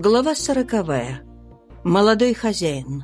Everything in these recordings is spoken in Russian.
Глава сороковая. Молодой хозяин.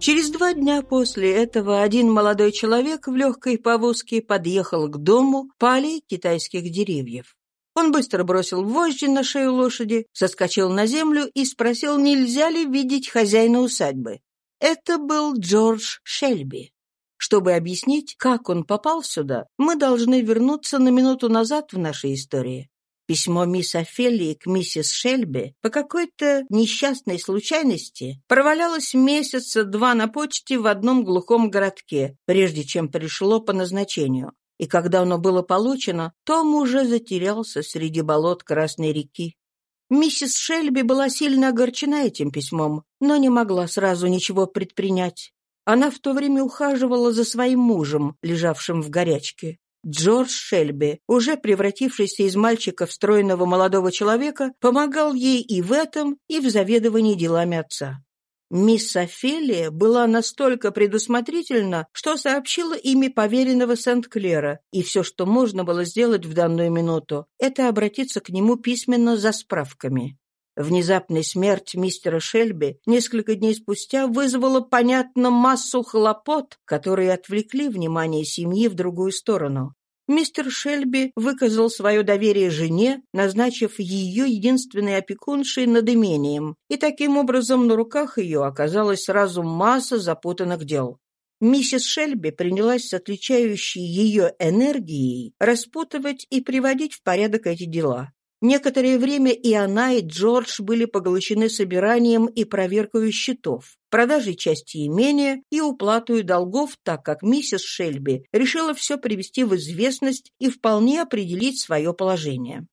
Через два дня после этого один молодой человек в легкой повозке подъехал к дому по аллее китайских деревьев. Он быстро бросил вожжи на шею лошади, соскочил на землю и спросил, нельзя ли видеть хозяина усадьбы. Это был Джордж Шельби. Чтобы объяснить, как он попал сюда, мы должны вернуться на минуту назад в нашей истории. Письмо мисс Офелии к миссис Шельби по какой-то несчастной случайности провалялось месяца два на почте в одном глухом городке, прежде чем пришло по назначению. И когда оно было получено, Том уже затерялся среди болот Красной реки. Миссис Шельби была сильно огорчена этим письмом, но не могла сразу ничего предпринять. Она в то время ухаживала за своим мужем, лежавшим в горячке. Джордж Шельби, уже превратившийся из мальчика в стройного молодого человека, помогал ей и в этом, и в заведовании делами отца. Мисс Офелия была настолько предусмотрительна, что сообщила имя поверенного Сент-Клера, и все, что можно было сделать в данную минуту, это обратиться к нему письменно за справками. Внезапная смерть мистера Шельби несколько дней спустя вызвала, понятно, массу хлопот, которые отвлекли внимание семьи в другую сторону. Мистер Шельби выказал свое доверие жене, назначив ее единственной опекуншей над имением, и таким образом на руках ее оказалась сразу масса запутанных дел. Миссис Шельби принялась с отличающей ее энергией распутывать и приводить в порядок эти дела. Некоторое время и она, и Джордж были поглощены собиранием и проверкой счетов, продажей части имения и уплатой долгов, так как миссис Шельби решила все привести в известность и вполне определить свое положение.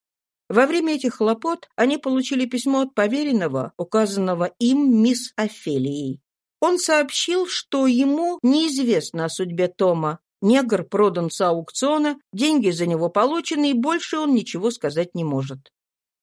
Во время этих хлопот они получили письмо от поверенного, указанного им мисс Офелией. Он сообщил, что ему неизвестно о судьбе Тома, Негр продан с аукциона, деньги за него получены, и больше он ничего сказать не может.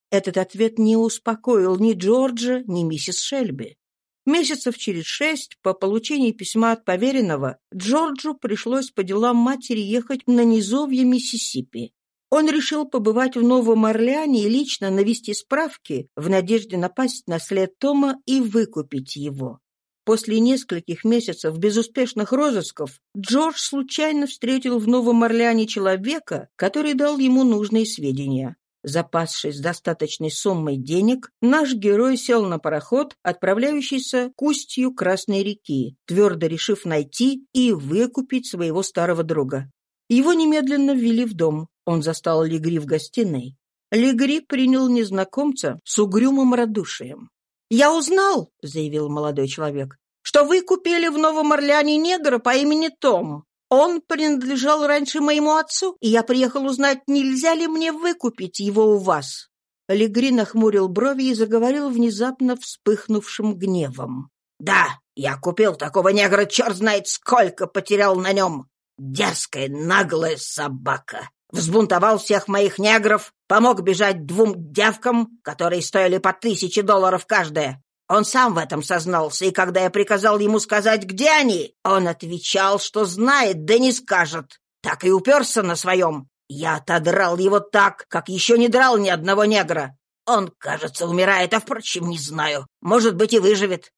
Этот ответ не успокоил ни Джорджа, ни миссис Шельби. Месяцев через шесть по получении письма от поверенного Джорджу пришлось по делам матери ехать на низовье Миссисипи. Он решил побывать в Новом Орлеане и лично навести справки в надежде напасть на след Тома и выкупить его. После нескольких месяцев безуспешных розысков Джордж случайно встретил в Новом Орлеане человека, который дал ему нужные сведения. Запасшись достаточной суммой денег, наш герой сел на пароход, отправляющийся к устью Красной реки, твердо решив найти и выкупить своего старого друга. Его немедленно ввели в дом. Он застал Легри в гостиной. Легри принял незнакомца с угрюмым радушием. «Я узнал», — заявил молодой человек, «что вы купили в Новом Орлеане негра по имени Том. Он принадлежал раньше моему отцу, и я приехал узнать, нельзя ли мне выкупить его у вас». Легри нахмурил брови и заговорил внезапно вспыхнувшим гневом. «Да, я купил такого негра, черт знает сколько потерял на нем. Дерзкая, наглая собака. Взбунтовал всех моих негров, помог бежать двум девкам, которые стоили по тысяче долларов каждая. Он сам в этом сознался, и когда я приказал ему сказать, где они, он отвечал, что знает, да не скажет. Так и уперся на своем. Я отодрал его так, как еще не драл ни одного негра. Он, кажется, умирает, а, впрочем, не знаю. Может быть, и выживет.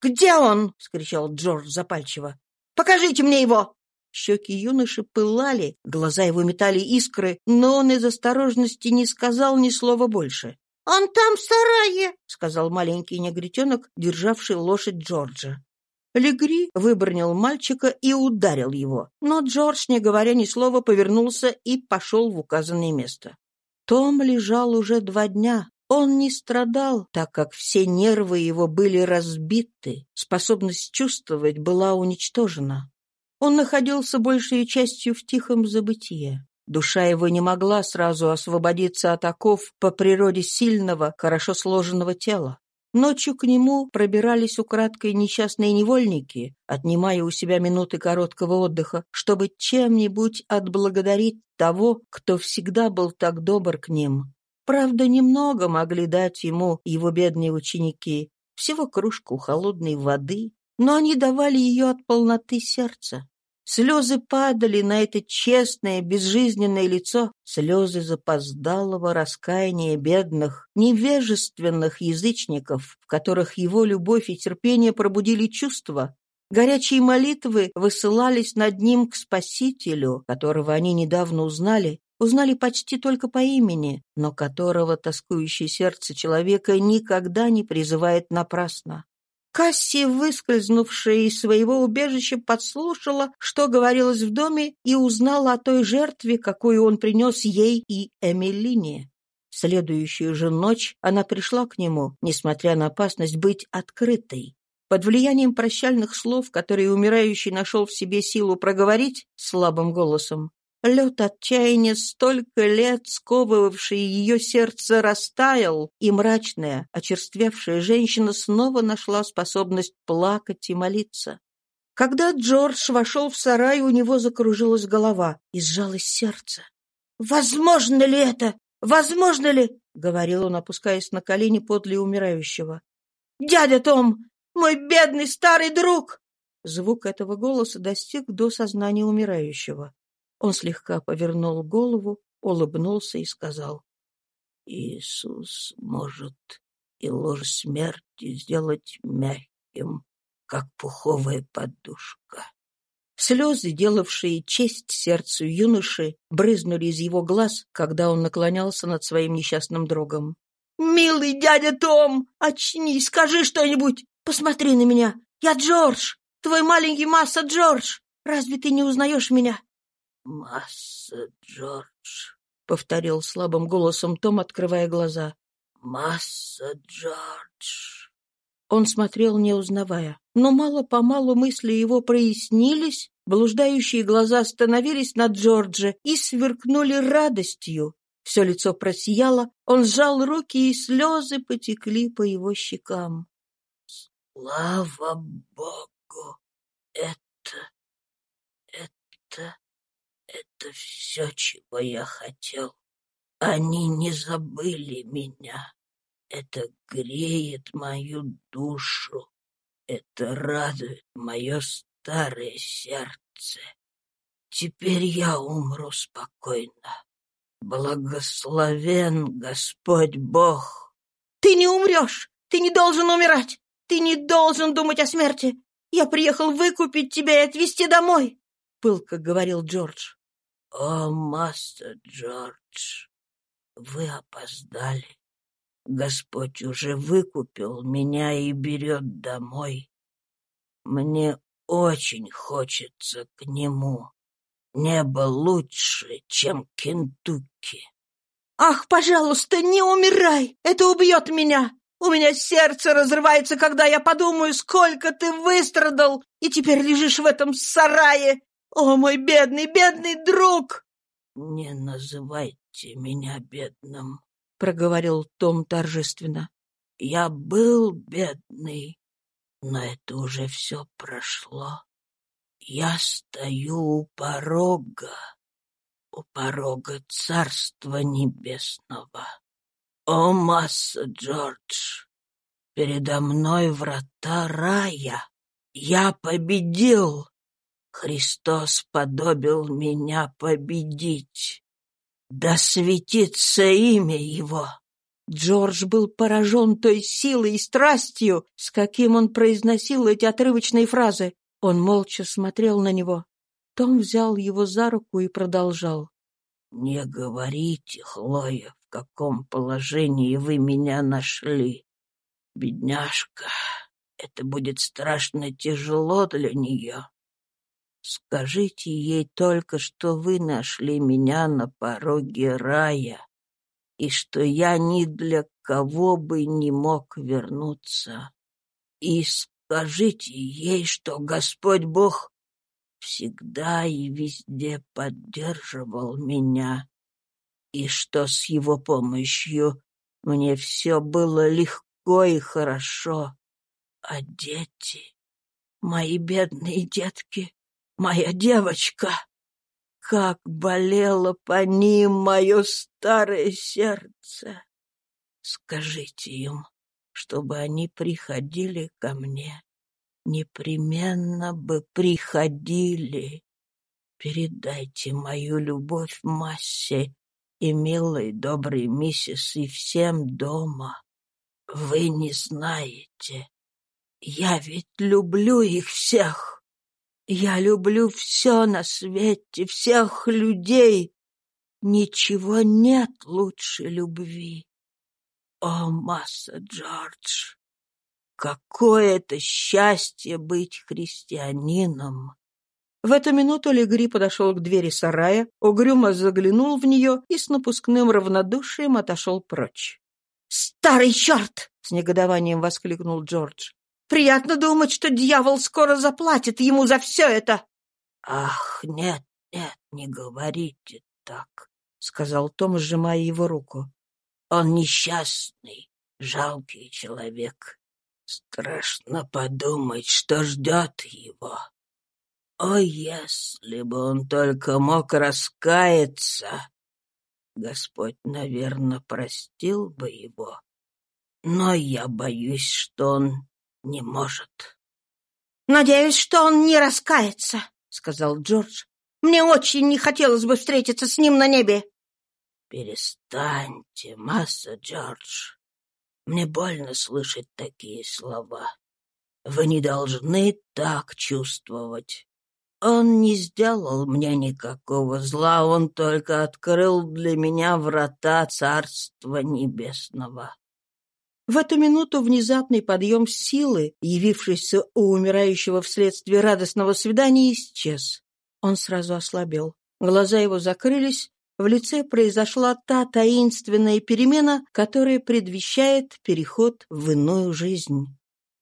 «Где он?» — скричал Джордж запальчиво. «Покажите мне его!» Щеки юноши пылали, глаза его метали искры, но он из осторожности не сказал ни слова больше. «Он там в сарае», — сказал маленький негритенок, державший лошадь Джорджа. Легри выбронил мальчика и ударил его, но Джордж, не говоря ни слова, повернулся и пошел в указанное место. Том лежал уже два дня. Он не страдал, так как все нервы его были разбиты, способность чувствовать была уничтожена. Он находился большей частью в тихом забытии. Душа его не могла сразу освободиться от оков по природе сильного, хорошо сложенного тела. Ночью к нему пробирались украдкой несчастные невольники, отнимая у себя минуты короткого отдыха, чтобы чем-нибудь отблагодарить того, кто всегда был так добр к ним. Правда, немного могли дать ему его бедные ученики, всего кружку холодной воды, но они давали ее от полноты сердца. Слезы падали на это честное, безжизненное лицо, слезы запоздалого раскаяния бедных, невежественных язычников, в которых его любовь и терпение пробудили чувства. Горячие молитвы высылались над ним к Спасителю, которого они недавно узнали, узнали почти только по имени, но которого тоскующее сердце человека никогда не призывает напрасно. Касси, выскользнувшая из своего убежища, подслушала, что говорилось в доме, и узнала о той жертве, какую он принес ей и Эмилине. Следующую же ночь она пришла к нему, несмотря на опасность быть открытой. Под влиянием прощальных слов, которые умирающий нашел в себе силу проговорить слабым голосом, Лед отчаяния, столько лет сковывавший ее сердце, растаял, и мрачная, очерствевшая женщина снова нашла способность плакать и молиться. Когда Джордж вошел в сарай, у него закружилась голова и сжалось сердце. «Возможно ли это? Возможно ли?» — говорил он, опускаясь на колени подле умирающего. «Дядя Том, мой бедный старый друг!» Звук этого голоса достиг до сознания умирающего. Он слегка повернул голову, улыбнулся и сказал, «Иисус может и ложь смерти сделать мягким, как пуховая подушка». Слезы, делавшие честь сердцу юноши, брызнули из его глаз, когда он наклонялся над своим несчастным другом. «Милый дядя Том, очнись, скажи что-нибудь! Посмотри на меня! Я Джордж! Твой маленький масса Джордж! Разве ты не узнаешь меня? «Масса Джордж», — повторил слабым голосом Том, открывая глаза. «Масса Джордж». Он смотрел, не узнавая. Но мало-помалу мысли его прояснились, блуждающие глаза остановились на Джордже и сверкнули радостью. Все лицо просияло, он сжал руки, и слезы потекли по его щекам. «Слава Богу! Это... это...» Это все, чего я хотел. Они не забыли меня. Это греет мою душу. Это радует мое старое сердце. Теперь я умру спокойно. Благословен Господь Бог. Ты не умрешь! Ты не должен умирать! Ты не должен думать о смерти! Я приехал выкупить тебя и отвезти домой!» — пылко говорил Джордж. «О, мастер Джордж, вы опоздали. Господь уже выкупил меня и берет домой. Мне очень хочется к нему. Небо лучше, чем Кентукки. «Ах, пожалуйста, не умирай! Это убьет меня! У меня сердце разрывается, когда я подумаю, сколько ты выстрадал, и теперь лежишь в этом сарае, «О, мой бедный, бедный друг!» «Не называйте меня бедным», — проговорил Том торжественно. «Я был бедный, но это уже все прошло. Я стою у порога, у порога Царства Небесного. О, масса Джордж, передо мной врата рая. Я победил, Христос подобил меня победить. Да светится имя Его!» Джордж был поражен той силой и страстью, с каким он произносил эти отрывочные фразы. Он молча смотрел на него. Том взял его за руку и продолжал. «Не говорите, Хлоя, в каком положении вы меня нашли. Бедняжка, это будет страшно тяжело для нее. Скажите ей только, что вы нашли меня на пороге рая, и что я ни для кого бы не мог вернуться. И скажите ей, что Господь Бог всегда и везде поддерживал меня, и что с его помощью мне все было легко и хорошо. А дети, мои бедные детки, моя девочка! Как болело по ним мое старое сердце! Скажите им, чтобы они приходили ко мне. Непременно бы приходили. Передайте мою любовь массе и милой доброй миссис и всем дома. Вы не знаете. Я ведь люблю их всех. Я люблю все на свете, всех людей. Ничего нет лучше любви. О, масса Джордж, какое это счастье быть христианином! В эту минуту Легри подошел к двери сарая, угрюмо заглянул в нее и с напускным равнодушием отошел прочь. «Старый черт!» — с негодованием воскликнул Джордж. «Приятно думать, что дьявол скоро заплатит ему за все это!» «Ах, нет, нет, не говорите так», — сказал Том, сжимая его руку. «Он несчастный, жалкий человек. Страшно подумать, что ждет его. О, если бы он только мог раскаяться! Господь, наверное, простил бы его, но я боюсь, что он не может. «Надеюсь, что он не раскается», — сказал Джордж. «Мне очень не хотелось бы встретиться с ним на небе». «Перестаньте, масса Джордж. Мне больно слышать такие слова. Вы не должны так чувствовать. Он не сделал мне никакого зла, он только открыл для меня врата Царства Небесного. В эту минуту внезапный подъем силы, явившийся у умирающего вследствие радостного свидания, исчез. Он сразу ослабел. Глаза его закрылись, в лице произошла та таинственная перемена, которая предвещает переход в иную жизнь.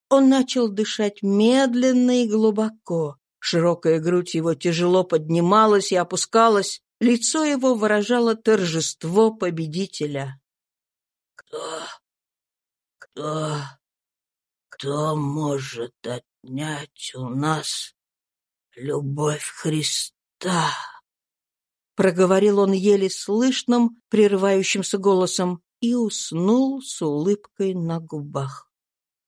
Он начал дышать медленно и глубоко. Широкая грудь его тяжело поднималась и опускалась, лицо его выражало торжество победителя. «Кто? Кто? Кто может отнять у нас любовь Христа?» Проговорил он еле слышным, прерывающимся голосом и уснул с улыбкой на губах.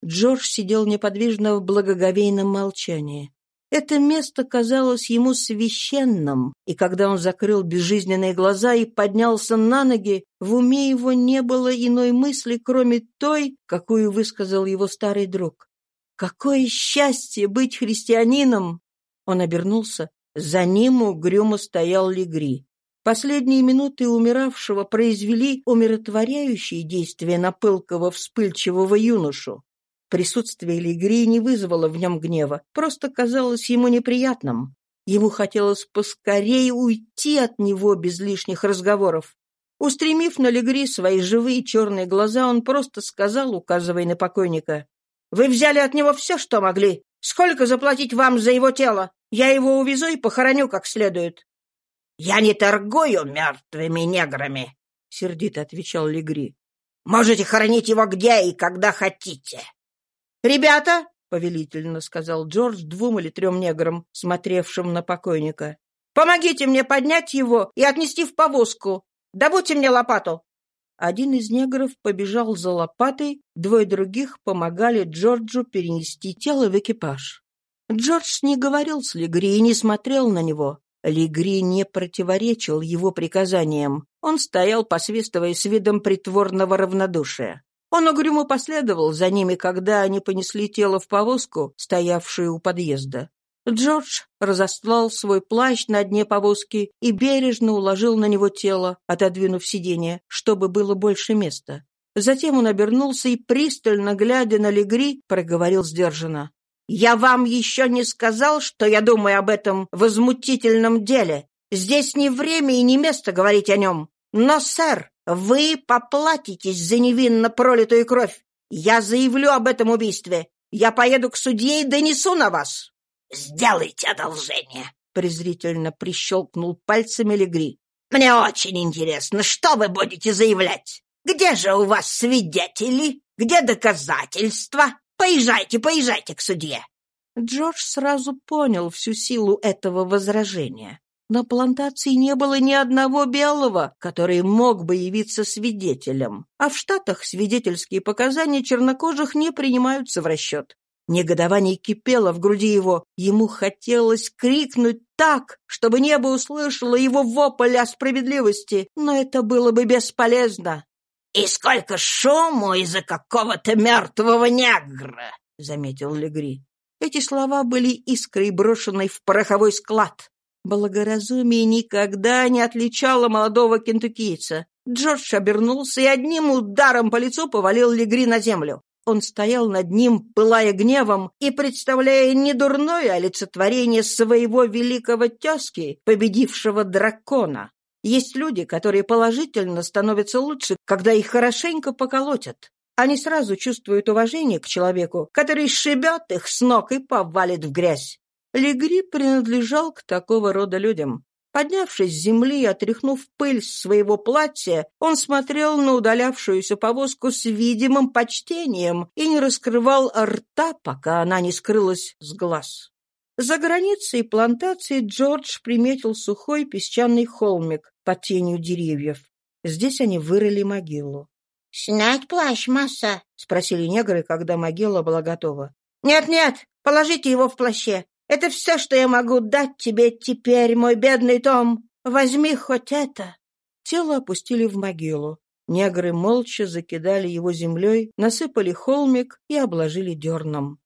Джордж сидел неподвижно в благоговейном молчании. Это место казалось ему священным, и когда он закрыл безжизненные глаза и поднялся на ноги, в уме его не было иной мысли, кроме той, какую высказал его старый друг. «Какое счастье быть христианином!» Он обернулся. За ним угрюмо стоял Легри. Последние минуты умиравшего произвели умиротворяющие действия на пылкого вспыльчивого юношу. Присутствие Легри не вызвало в нем гнева, просто казалось ему неприятным. Ему хотелось поскорее уйти от него без лишних разговоров. Устремив на Легри свои живые черные глаза, он просто сказал, указывая на покойника, «Вы взяли от него все, что могли. Сколько заплатить вам за его тело? Я его увезу и похороню как следует». «Я не торгую мертвыми неграми», — сердито отвечал Легри. «Можете хоронить его где и когда хотите». «Ребята!» — повелительно сказал Джордж двум или трем неграм, смотревшим на покойника. «Помогите мне поднять его и отнести в повозку. Добудьте мне лопату!» Один из негров побежал за лопатой, двое других помогали Джорджу перенести тело в экипаж. Джордж не говорил с Легри и не смотрел на него. Легри не противоречил его приказаниям. Он стоял, посвистывая с видом притворного равнодушия. Он угрюмо последовал за ними, когда они понесли тело в повозку, стоявшую у подъезда. Джордж разослал свой плащ на дне повозки и бережно уложил на него тело, отодвинув сиденье, чтобы было больше места. Затем он обернулся и, пристально глядя на Легри, проговорил сдержанно. «Я вам еще не сказал, что я думаю об этом возмутительном деле. Здесь не время и не место говорить о нем. Но, сэр, вы поплатитесь за невинно пролитую кровь. Я заявлю об этом убийстве. Я поеду к судье и донесу на вас. Сделайте одолжение, презрительно прищелкнул пальцами Легри. Мне очень интересно, что вы будете заявлять? Где же у вас свидетели? Где доказательства? Поезжайте, поезжайте к судье. Джордж сразу понял всю силу этого возражения. На плантации не было ни одного белого, который мог бы явиться свидетелем. А в Штатах свидетельские показания чернокожих не принимаются в расчет. Негодование кипело в груди его. Ему хотелось крикнуть так, чтобы небо услышало его вопль о справедливости, но это было бы бесполезно. «И сколько шуму из-за какого-то мертвого негра!» — заметил Легри. Эти слова были искрой, брошенной в пороховой склад. Благоразумие никогда не отличало молодого кентукийца. Джордж обернулся и одним ударом по лицу повалил Легри на землю. Он стоял над ним, пылая гневом и представляя недурное олицетворение своего великого тезки, победившего дракона. Есть люди, которые положительно становятся лучше, когда их хорошенько поколотят. Они сразу чувствуют уважение к человеку, который шибет их с ног и повалит в грязь. Легри принадлежал к такого рода людям. Поднявшись с земли и отряхнув пыль с своего платья, он смотрел на удалявшуюся повозку с видимым почтением и не раскрывал рта, пока она не скрылась с глаз. За границей плантации Джордж приметил сухой песчаный холмик под тенью деревьев. Здесь они вырыли могилу. «Снять плащ, масса?» — спросили негры, когда могила была готова. «Нет-нет, положите его в плаще. Это все, что я могу дать тебе теперь, мой бедный Том. Возьми хоть это». Тело опустили в могилу. Негры молча закидали его землей, насыпали холмик и обложили дерном.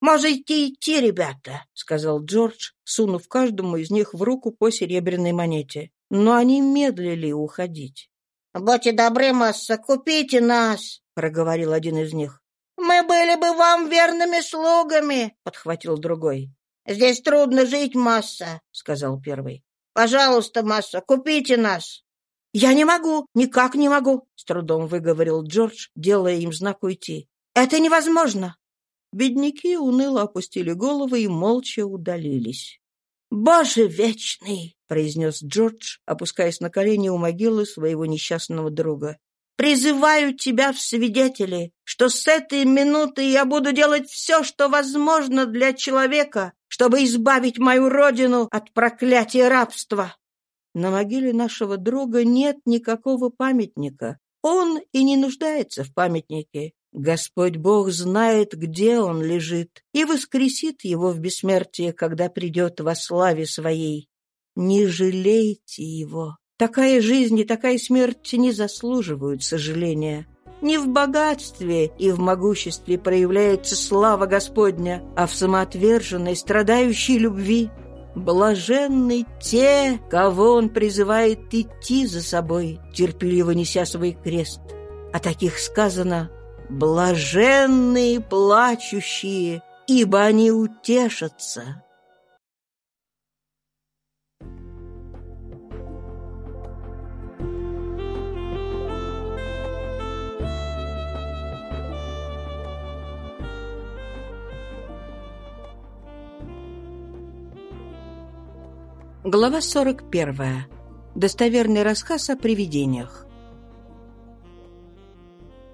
«Можете идти, ребята», — сказал Джордж, сунув каждому из них в руку по серебряной монете. Но они медлили уходить. «Будьте добры, масса, купите нас», — проговорил один из них. «Мы были бы вам верными слугами», — подхватил другой. «Здесь трудно жить, масса», — сказал первый. «Пожалуйста, масса, купите нас». «Я не могу, никак не могу», — с трудом выговорил Джордж, делая им знак уйти. «Это невозможно». Бедняки уныло опустили головы и молча удалились. «Боже вечный!» — произнес Джордж, опускаясь на колени у могилы своего несчастного друга. Призываю тебя в свидетели, что с этой минуты я буду делать все, что возможно для человека, чтобы избавить мою родину от проклятия рабства. На могиле нашего друга нет никакого памятника. Он и не нуждается в памятнике. Господь Бог знает, где он лежит, и воскресит его в бессмертие, когда придет во славе своей. Не жалейте его. Такая жизнь и такая смерть не заслуживают сожаления. Не в богатстве и в могуществе проявляется слава Господня, а в самоотверженной, страдающей любви. Блаженны те, кого Он призывает идти за собой, терпеливо неся свой крест. О таких сказано «блаженные плачущие, ибо они утешатся». Глава 41. Достоверный рассказ о привидениях.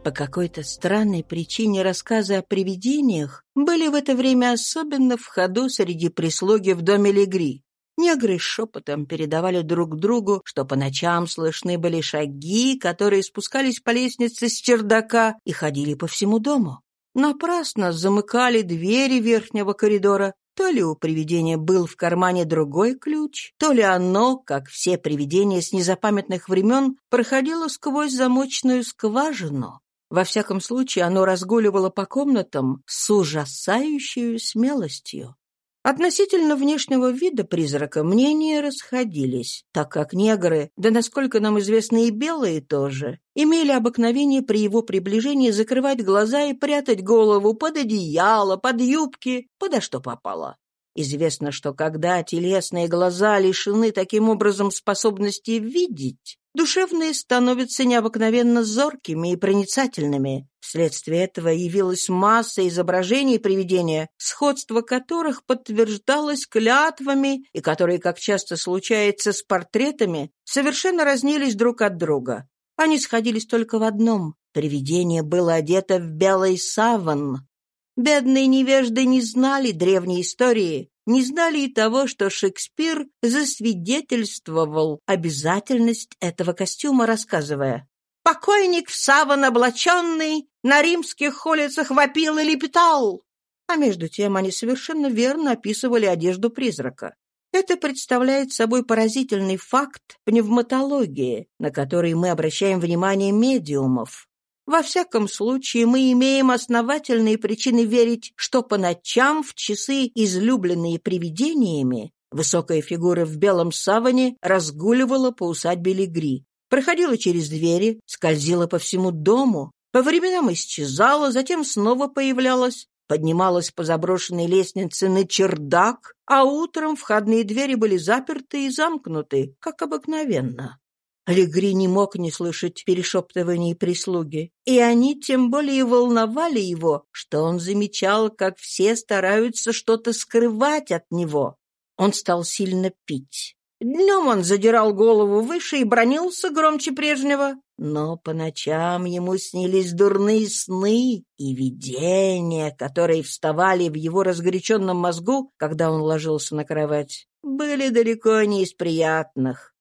По какой-то странной причине рассказы о привидениях были в это время особенно в ходу среди прислуги в доме Легри. Негры шепотом передавали друг другу, что по ночам слышны были шаги, которые спускались по лестнице с чердака и ходили по всему дому. Напрасно замыкали двери верхнего коридора, то ли у привидения был в кармане другой ключ, то ли оно, как все привидения с незапамятных времен, проходило сквозь замочную скважину. Во всяком случае, оно разгуливало по комнатам с ужасающей смелостью. Относительно внешнего вида призрака мнения расходились, так как негры, да насколько нам известно и белые тоже, имели обыкновение при его приближении закрывать глаза и прятать голову под одеяло, под юбки, подо что попало. Известно, что когда телесные глаза лишены таким образом способности видеть, Душевные становятся необыкновенно зоркими и проницательными. Вследствие этого явилась масса изображений привидения, сходство которых подтверждалось клятвами и которые, как часто случается с портретами, совершенно разнились друг от друга. Они сходились только в одном — привидение было одето в белый саван. Бедные невежды не знали древней истории, не знали и того, что Шекспир засвидетельствовал обязательность этого костюма, рассказывая «Покойник в саван облаченный на римских улицах вопил и лепетал. а между тем они совершенно верно описывали одежду призрака. Это представляет собой поразительный факт пневматологии, на который мы обращаем внимание медиумов. Во всяком случае, мы имеем основательные причины верить, что по ночам в часы, излюбленные привидениями, высокая фигура в белом саване разгуливала по усадьбе Легри, проходила через двери, скользила по всему дому, по временам исчезала, затем снова появлялась, поднималась по заброшенной лестнице на чердак, а утром входные двери были заперты и замкнуты, как обыкновенно. Легри не мог не слышать перешептываний прислуги, и они тем более волновали его, что он замечал, как все стараются что-то скрывать от него. Он стал сильно пить. Днем он задирал голову выше и бронился громче прежнего, но по ночам ему снились дурные сны и видения, которые вставали в его разгоряченном мозгу, когда он ложился на кровать, были далеко не из приятных.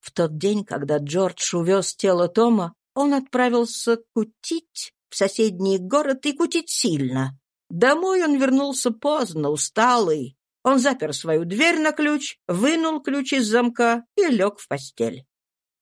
В тот день, когда Джордж увез тело Тома, он отправился кутить в соседний город и кутить сильно. Домой он вернулся поздно, усталый. Он запер свою дверь на ключ, вынул ключ из замка и лег в постель.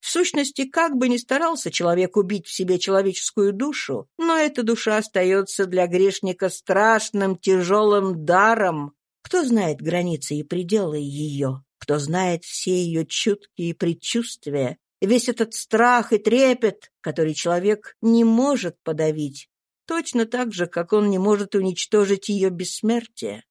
В сущности, как бы ни старался человек убить в себе человеческую душу, но эта душа остается для грешника страшным, тяжелым даром. Кто знает границы и пределы ее? Кто знает все ее чуткие предчувствия, весь этот страх и трепет, который человек не может подавить, точно так же, как он не может уничтожить ее бессмертие.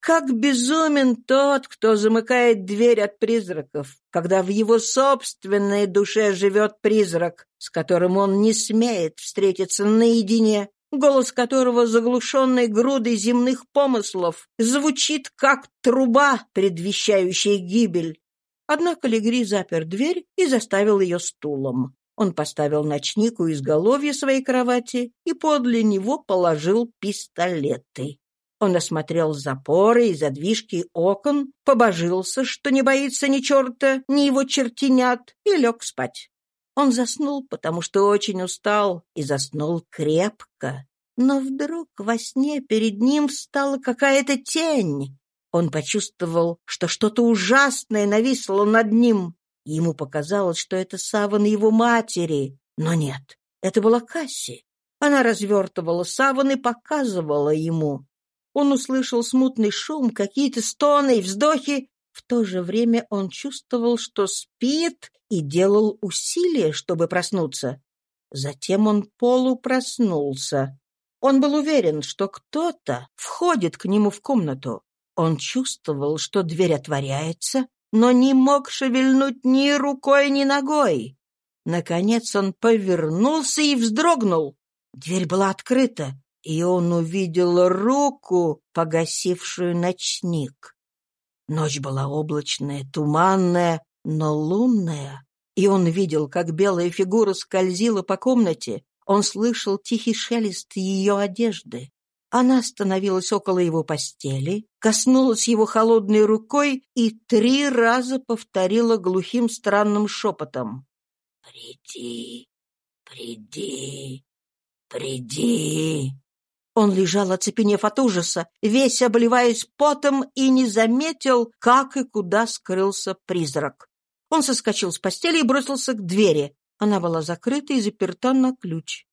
Как безумен тот, кто замыкает дверь от призраков, когда в его собственной душе живет призрак, с которым он не смеет встретиться наедине, голос которого, заглушенный грудой земных помыслов, звучит как труба, предвещающая гибель. Однако Легри запер дверь и заставил ее стулом. Он поставил ночник у изголовья своей кровати и подле него положил пистолеты. Он осмотрел запоры и задвижки окон, побожился, что не боится ни черта, ни его чертенят, и лег спать. Он заснул, потому что очень устал, и заснул крепко. Но вдруг во сне перед ним встала какая-то тень. Он почувствовал, что что-то ужасное нависло над ним. Ему показалось, что это саван его матери. Но нет, это была Касси. Она развертывала саван и показывала ему. Он услышал смутный шум, какие-то стоны и вздохи, в то же время он чувствовал, что спит и делал усилия, чтобы проснуться. Затем он полупроснулся. Он был уверен, что кто-то входит к нему в комнату. Он чувствовал, что дверь отворяется, но не мог шевельнуть ни рукой, ни ногой. Наконец он повернулся и вздрогнул. Дверь была открыта, и он увидел руку, погасившую ночник. Ночь была облачная, туманная, но лунная. И он видел, как белая фигура скользила по комнате. Он слышал тихий шелест ее одежды. Она остановилась около его постели, коснулась его холодной рукой и три раза повторила глухим странным шепотом. «Приди, приди, приди». Он лежал, оцепенев от ужаса, весь обливаясь потом и не заметил, как и куда скрылся призрак. Он соскочил с постели и бросился к двери. Она была закрыта и заперта на ключ.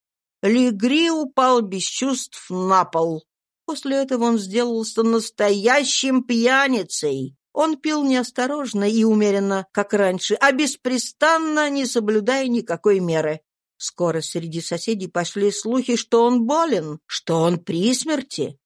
Легри упал без чувств на пол. После этого он сделался настоящим пьяницей. Он пил неосторожно и умеренно, как раньше, а беспрестанно, не соблюдая никакой меры. Скоро среди соседей пошли слухи, что он болен, что он при смерти.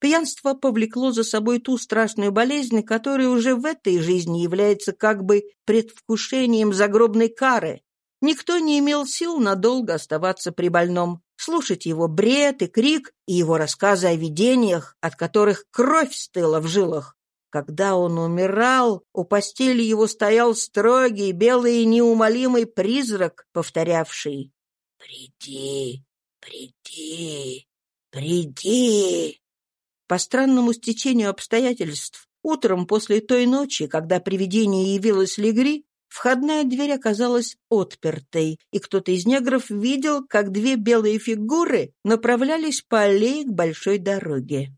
Пьянство повлекло за собой ту страшную болезнь, которая уже в этой жизни является как бы предвкушением загробной кары. Никто не имел сил надолго оставаться при больном, слушать его бред и крик, и его рассказы о видениях, от которых кровь стыла в жилах. Когда он умирал, у постели его стоял строгий, белый и неумолимый призрак, повторявший «Приди, приди, приди!» По странному стечению обстоятельств, утром после той ночи, когда привидение явилось Легри, входная дверь оказалась отпертой, и кто-то из негров видел, как две белые фигуры направлялись по аллее к большой дороге.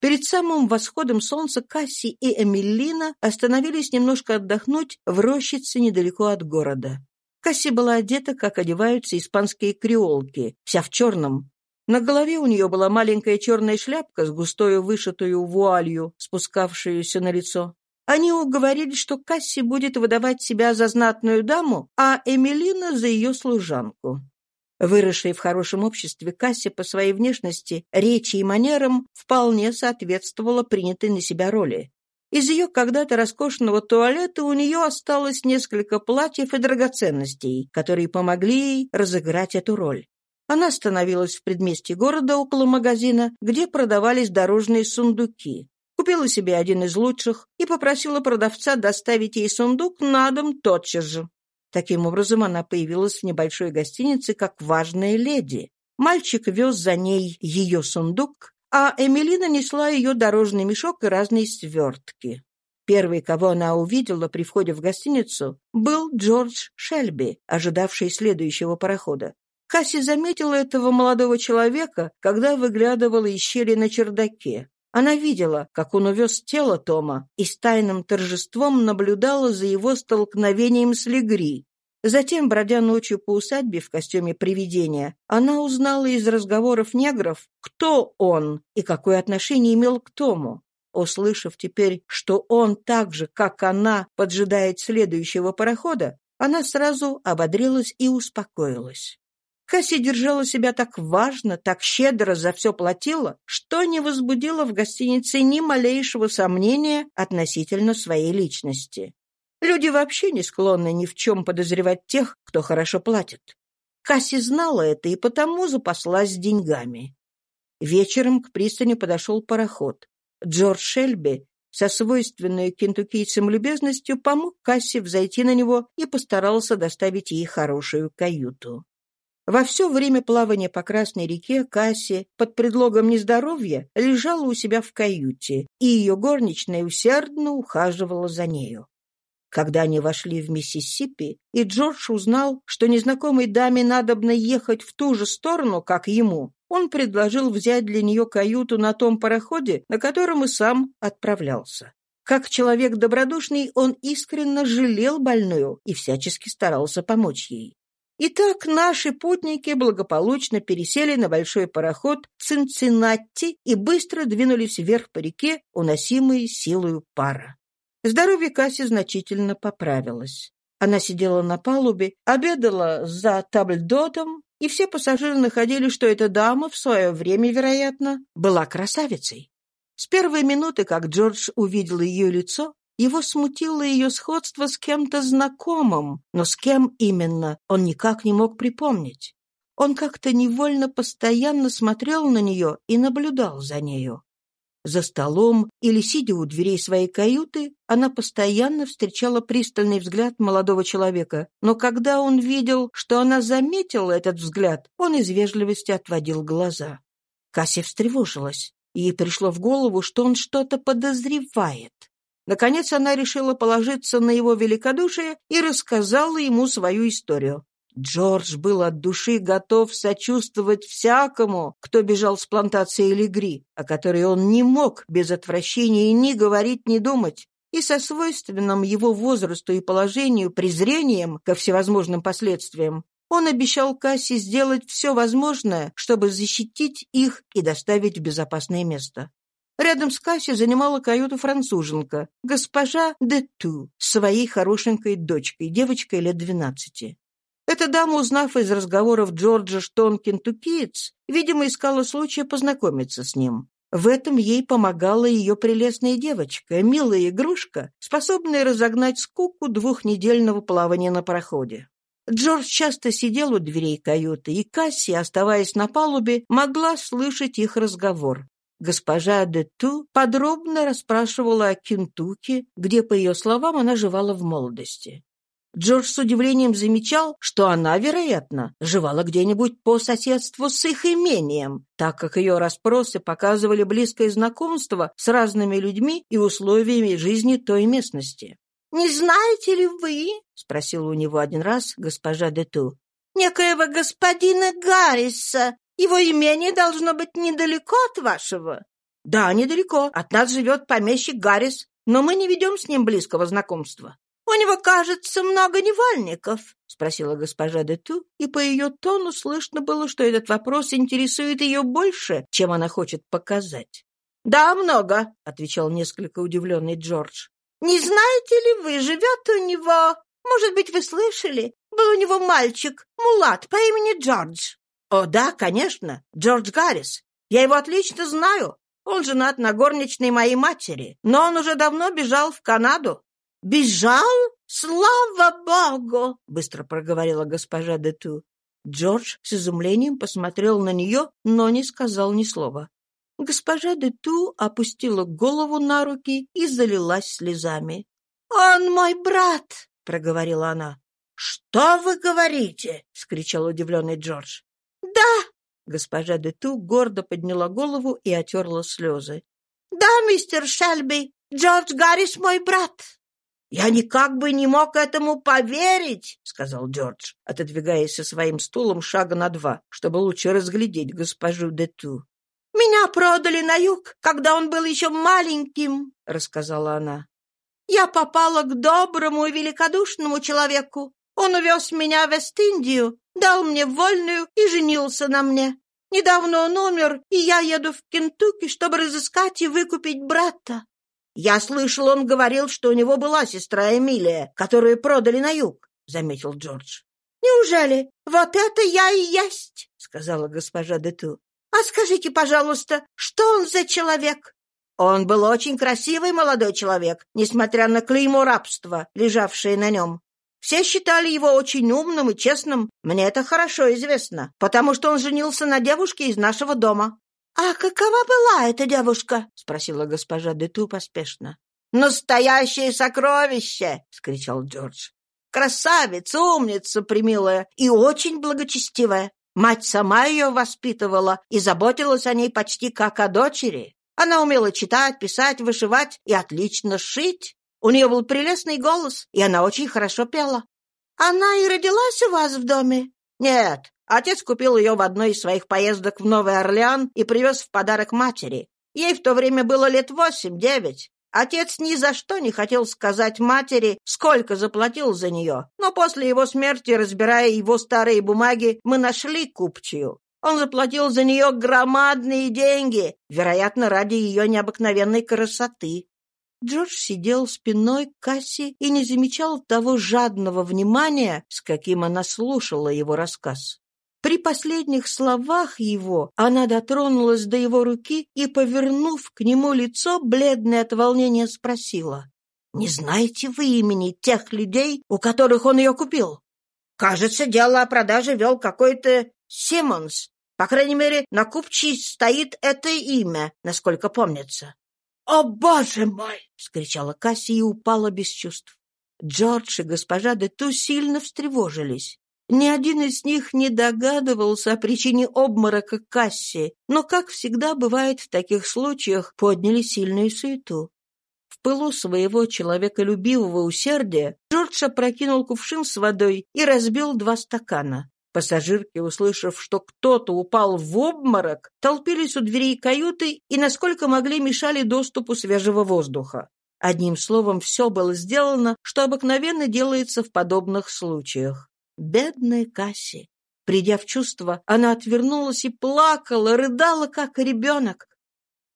Перед самым восходом солнца Касси и Эмилина остановились немножко отдохнуть в рощице недалеко от города. Касси была одета, как одеваются испанские креолки, вся в черном. На голове у нее была маленькая черная шляпка с густою вышитую вуалью, спускавшуюся на лицо. Они уговорили, что Касси будет выдавать себя за знатную даму, а Эмилина за ее служанку. Выросшая в хорошем обществе, Касси по своей внешности, речи и манерам вполне соответствовала принятой на себя роли. Из ее когда-то роскошного туалета у нее осталось несколько платьев и драгоценностей, которые помогли ей разыграть эту роль. Она остановилась в предместье города около магазина, где продавались дорожные сундуки. Купила себе один из лучших и попросила продавца доставить ей сундук на дом тотчас же. Таким образом, она появилась в небольшой гостинице как важная леди. Мальчик вез за ней ее сундук, а Эмилина несла ее дорожный мешок и разные свертки. Первый, кого она увидела при входе в гостиницу, был Джордж Шельби, ожидавший следующего парохода. Касси заметила этого молодого человека, когда выглядывала из щели на чердаке. Она видела, как он увез тело Тома и с тайным торжеством наблюдала за его столкновением с Легри. Затем, бродя ночью по усадьбе в костюме привидения, она узнала из разговоров негров, кто он и какое отношение имел к Тому. Услышав теперь, что он так же, как она, поджидает следующего парохода, она сразу ободрилась и успокоилась. Касси держала себя так важно, так щедро за все платила, что не возбудила в гостинице ни малейшего сомнения относительно своей личности. Люди вообще не склонны ни в чем подозревать тех, кто хорошо платит. Касси знала это и потому запаслась деньгами. Вечером к пристани подошел пароход. Джордж Шельби со свойственной кентуккийцам любезностью помог Касси взойти на него и постарался доставить ей хорошую каюту. Во все время плавания по Красной реке Касси под предлогом нездоровья лежала у себя в каюте, и ее горничная усердно ухаживала за нею. Когда они вошли в Миссисипи, и Джордж узнал, что незнакомой даме надобно ехать в ту же сторону, как ему, он предложил взять для нее каюту на том пароходе, на котором и сам отправлялся. Как человек добродушный, он искренне жалел больную и всячески старался помочь ей. Итак, наши путники благополучно пересели на большой пароход Цинциннати и быстро двинулись вверх по реке, уносимые силою пара. Здоровье Касси значительно поправилось. Она сидела на палубе, обедала за табльдотом, и все пассажиры находили, что эта дама в свое время, вероятно, была красавицей. С первой минуты, как Джордж увидел ее лицо, его смутило ее сходство с кем-то знакомым, но с кем именно он никак не мог припомнить. Он как-то невольно постоянно смотрел на нее и наблюдал за нею. За столом или сидя у дверей своей каюты, она постоянно встречала пристальный взгляд молодого человека, но когда он видел, что она заметила этот взгляд, он из вежливости отводил глаза. Касsia встревожилась. Ей пришло в голову, что он что-то подозревает. Наконец она решила положиться на его великодушие и рассказала ему свою историю. Джордж был от души готов сочувствовать всякому, кто бежал с плантации Легри, о которой он не мог без отвращения ни говорить, ни думать, и со свойственным его возрасту и положению презрением ко всевозможным последствиям. Он обещал Кассе сделать все возможное, чтобы защитить их и доставить в безопасное место. Рядом с Касси занимала каюту француженка, госпожа де Ту, своей хорошенькой дочкой, девочкой лет двенадцати. Эта дама, узнав из разговоров Джорджа, что он кентуккиец, видимо, искала случая познакомиться с ним. В этом ей помогала ее прелестная девочка, милая игрушка, способная разогнать скуку двухнедельного плавания на пароходе. Джордж часто сидел у дверей каюты, и Касси, оставаясь на палубе, могла слышать их разговор. Госпожа де Ту подробно расспрашивала о Кентукки, где, по ее словам, она жевала в молодости. Джордж с удивлением замечал, что она, вероятно, жевала где-нибудь по соседству с их имением, так как ее расспросы показывали близкое знакомство с разными людьми и условиями жизни той местности. «Не знаете ли вы, — спросила у него один раз госпожа Дету, — некоего господина Гарриса, его имение должно быть недалеко от вашего. Да, недалеко. От нас живет помещик Гаррис, но мы не ведем с ним близкого знакомства. «У него, кажется, много невольников?» — спросила госпожа Дету, и по ее тону слышно было, что этот вопрос интересует ее больше, чем она хочет показать. «Да, много», — отвечал несколько удивленный Джордж. «Не знаете ли вы, живет у него... Может быть, вы слышали? Был у него мальчик, мулат, по имени Джордж». «О, да, конечно, Джордж Гаррис. Я его отлично знаю. Он женат на горничной моей матери, но он уже давно бежал в Канаду. «Бежал? Слава богу!» — быстро проговорила госпожа Дету. Джордж с изумлением посмотрел на нее, но не сказал ни слова. Госпожа Дету опустила голову на руки и залилась слезами. «Он мой брат!» — проговорила она. «Что вы говорите?» — скричал удивленный Джордж. «Да!» — госпожа Дету гордо подняла голову и отерла слезы. «Да, мистер Шельби, Джордж Гаррис мой брат!» «Я никак бы не мог этому поверить», — сказал Джордж, отодвигаясь со своим стулом шага на два, чтобы лучше разглядеть госпожу Дету. «Меня продали на юг, когда он был еще маленьким», — рассказала она. «Я попала к доброму и великодушному человеку. Он увез меня в Вест-Индию, дал мне вольную и женился на мне. Недавно он умер, и я еду в Кентукки, чтобы разыскать и выкупить брата. «Я слышал, он говорил, что у него была сестра Эмилия, которую продали на юг», — заметил Джордж. «Неужели? Вот это я и есть!» — сказала госпожа Дету. «А скажите, пожалуйста, что он за человек?» Он был очень красивый молодой человек, несмотря на клеймо рабства, лежавшее на нем. Все считали его очень умным и честным. Мне это хорошо известно, потому что он женился на девушке из нашего дома. «А какова была эта девушка?» — спросила госпожа Дету поспешно. «Настоящее сокровище!» — скричал Джордж. «Красавица, умница, примилая и очень благочестивая. Мать сама ее воспитывала и заботилась о ней почти как о дочери. Она умела читать, писать, вышивать и отлично шить. У нее был прелестный голос, и она очень хорошо пела. Она и родилась у вас в доме? Нет, Отец купил ее в одной из своих поездок в Новый Орлеан и привез в подарок матери. Ей в то время было лет восемь-девять. Отец ни за что не хотел сказать матери, сколько заплатил за нее, но после его смерти, разбирая его старые бумаги, мы нашли купчую. Он заплатил за нее громадные деньги, вероятно, ради ее необыкновенной красоты. Джордж сидел спиной к кассе и не замечал того жадного внимания, с каким она слушала его рассказ. При последних словах его она дотронулась до его руки и, повернув к нему лицо, бледное от волнения, спросила. «Не знаете вы имени тех людей, у которых он ее купил?» «Кажется, дело о продаже вел какой-то Симмонс. По крайней мере, на купчей стоит это имя, насколько помнится». «О, боже мой!» — вскричала Касси и упала без чувств. Джордж и госпожа Дету сильно встревожились. Ни один из них не догадывался о причине обморока Касси, но, как всегда бывает в таких случаях, подняли сильную суету. В пылу своего человеколюбивого усердия Джордж опрокинул кувшин с водой и разбил два стакана. Пассажирки, услышав, что кто-то упал в обморок, толпились у дверей каюты и, насколько могли, мешали доступу свежего воздуха. Одним словом, все было сделано, что обыкновенно делается в подобных случаях. Бедная Касси. Придя в чувство, она отвернулась и плакала, рыдала, как ребенок.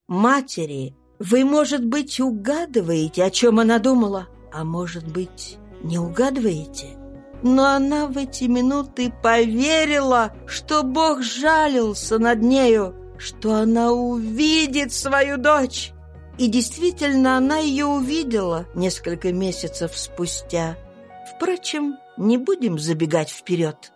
«Матери, вы, может быть, угадываете, о чем она думала, а может быть, не угадываете?» Но она в эти минуты поверила, что Бог жалился над нею, что она увидит свою дочь. И действительно, она ее увидела несколько месяцев спустя. Впрочем, не будем забегать вперед.